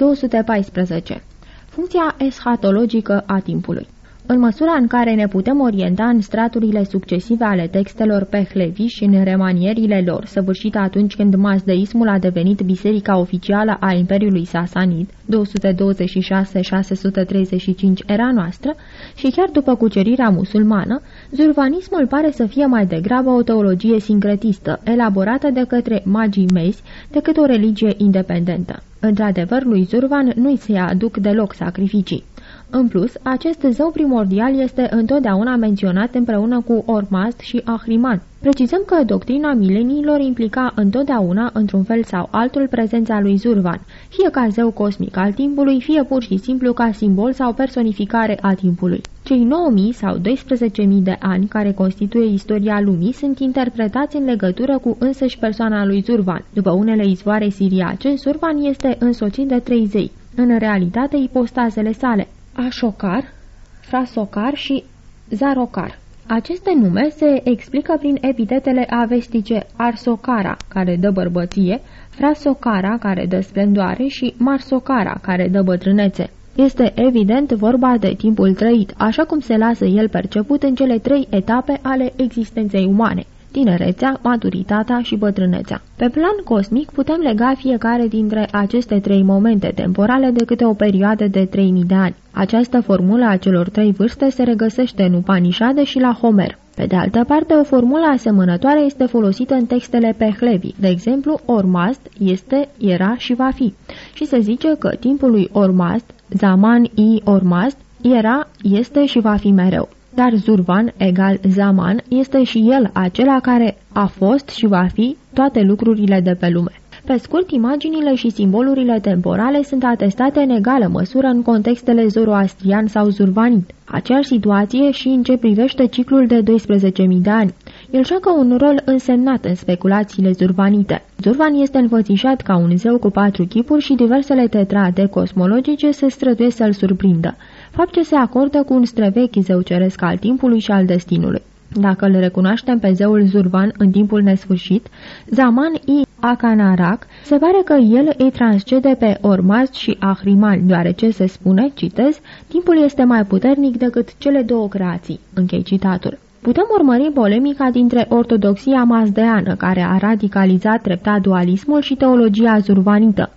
214. Funcția eschatologică a timpului în măsura în care ne putem orienta în straturile succesive ale textelor Pehleviș și în remanierile lor, săvârșite atunci când mazdeismul a devenit biserica oficială a Imperiului Sasanid, 226-635 era noastră, și chiar după cucerirea musulmană, zurvanismul pare să fie mai degrabă o teologie sincretistă, elaborată de către magii mezi, decât o religie independentă. Într-adevăr, lui Zurvan nu-i se aduc deloc sacrificii. În plus, acest zeu primordial este întotdeauna menționat împreună cu Ormazd și Ahriman. Precizăm că doctrina mileniilor implica întotdeauna, într-un fel sau altul, prezența lui Zurvan, fie ca zeu cosmic al timpului, fie pur și simplu ca simbol sau personificare a timpului. Cei 9.000 sau 12.000 de ani care constituie istoria lumii sunt interpretați în legătură cu însăși persoana lui Zurvan. După unele izvoare siriace, Zurvan este însoțit de trei zei, în realitate ipostazele sale, Așocar, Frasocar și Zarocar. Aceste nume se explică prin epitetele avestice Arsocara, care dă bărbăție, Frasocara, care dă splendoare și Marsocara, care dă bătrânețe. Este evident vorba de timpul trăit, așa cum se lasă el perceput în cele trei etape ale existenței umane tinerețea, maturitatea și bătrânețea. Pe plan cosmic putem lega fiecare dintre aceste trei momente temporale de câte o perioadă de 3000 de ani. Această formulă a celor trei vârste se regăsește în Upanishade și la Homer. Pe de altă parte, o formulă asemănătoare este folosită în textele Pehlevi. De exemplu, Ormast este, era și va fi. Și se zice că timpul lui Ormast, Zaman i Ormast, era, este și va fi mereu. Dar Zurvan, egal Zaman, este și el acela care a fost și va fi toate lucrurile de pe lume. Pe scurt, imaginile și simbolurile temporale sunt atestate în egală măsură în contextele zoroastrian sau zurvanit. Aceeași situație și în ce privește ciclul de 12.000 de ani. El joacă un rol însemnat în speculațiile zurvanite. Zurvan este înfățișat ca un zeu cu patru chipuri și diversele tetrade cosmologice se străduie să-l surprindă fapt ce se acordă cu un străvechi zeu ceresc al timpului și al destinului. Dacă îl recunoaștem pe zeul Zurvan în timpul nesfârșit, Zaman I. Akanarak, se pare că el îi transcede pe Ormaz și Ahriman, deoarece se spune, citez, timpul este mai puternic decât cele două creații. Închei citatul. Putem urmări polemica dintre ortodoxia mazdeană, care a radicalizat treptat dualismul și teologia zurvanită.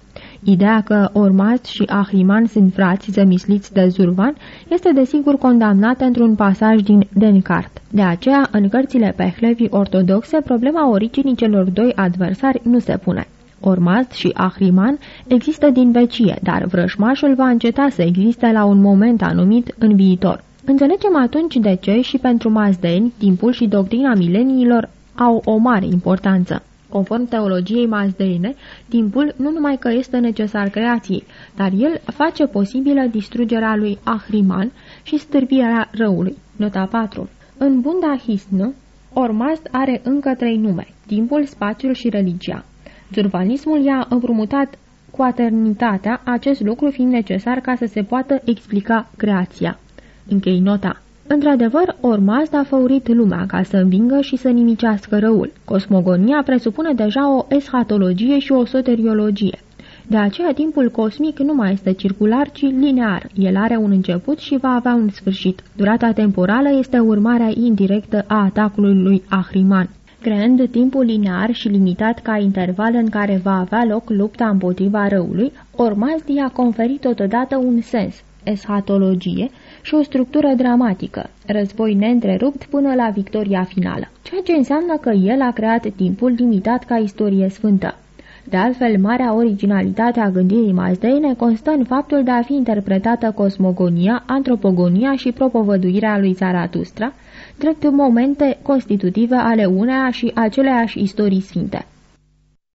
Ideea că Ormaz și Ahriman sunt frați zămisliți de Zurvan este desigur condamnată într-un pasaj din Dencart. De aceea, în cărțile Pehlevi ortodoxe, problema originii celor doi adversari nu se pune. Ormaz și Ahriman există din vecie, dar vrășmașul va înceta să existe la un moment anumit în viitor. Înțelegem atunci de ce și pentru mazdeni, timpul și doctrina mileniilor au o mare importanță. Conform teologiei mazdeine, timpul nu numai că este necesar creației, dar el face posibilă distrugerea lui Ahriman și stârbirea răului. Nota 4. În Bunda Hisnu, Ormazd are încă trei nume, timpul, spațiul și religia. Zurvanismul i-a împrumutat cu aternitatea, acest lucru fiind necesar ca să se poată explica creația. Închei nota. Într-adevăr, Ormazd a făurit lumea ca să învingă și să nimicească răul. Cosmogonia presupune deja o eschatologie și o soteriologie. De aceea, timpul cosmic nu mai este circular, ci linear. El are un început și va avea un sfârșit. Durata temporală este urmarea indirectă a atacului lui Ahriman. Creând timpul linear și limitat ca interval în care va avea loc lupta împotriva răului, Ormazdi a conferit totodată un sens, eschatologie, și o structură dramatică, război neîntrerupt până la victoria finală, ceea ce înseamnă că el a creat timpul limitat ca istorie sfântă. De altfel, marea originalitate a gândirii mazdeine constă în faptul de a fi interpretată cosmogonia, antropogonia și propovăduirea lui Zaratustra, drept momente constitutive ale uneia și aceleași istorii sfinte.